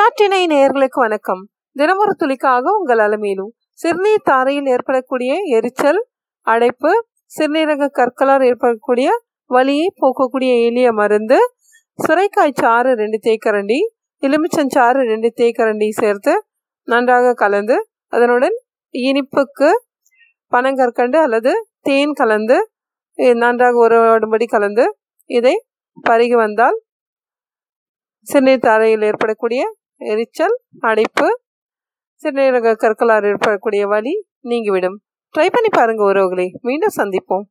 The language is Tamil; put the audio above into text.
தென்னாட்டினை நேர்களுக்கு வணக்கம். தினமொரு துளிக்காக உங்கள் அலமையிலும் சிறுநீர் தாரையில் ஏற்படக்கூடிய எரிச்சல் அடைப்பு சிறுநீரக கற்களால் ஏற்படக்கூடிய வலியை போக்கக்கூடிய எளிய மருந்து சுரைக்காய் சாறு ரெண்டு தேக்கரண்டி எலுமிச்சஞ்சாறு ரெண்டு தேக்கரண்டி சேர்த்து நன்றாக கலந்து அதனுடன் இனிப்புக்கு பனங்கற்கண்டு அல்லது தேன் கலந்து நன்றாக உறவாடும்படி கலந்து இதை பருகி வந்தால் சிறுநீர் தாரையில் ஏற்படக்கூடிய எரிச்சல் அடைப்பு சிறுநீரக கற்களால் ஏற்படக்கூடிய வலி நீங்கிவிடும். ட்ரை பண்ணி பாருங்கள் உறவுகளை. மீண்டும் சந்திப்போம்.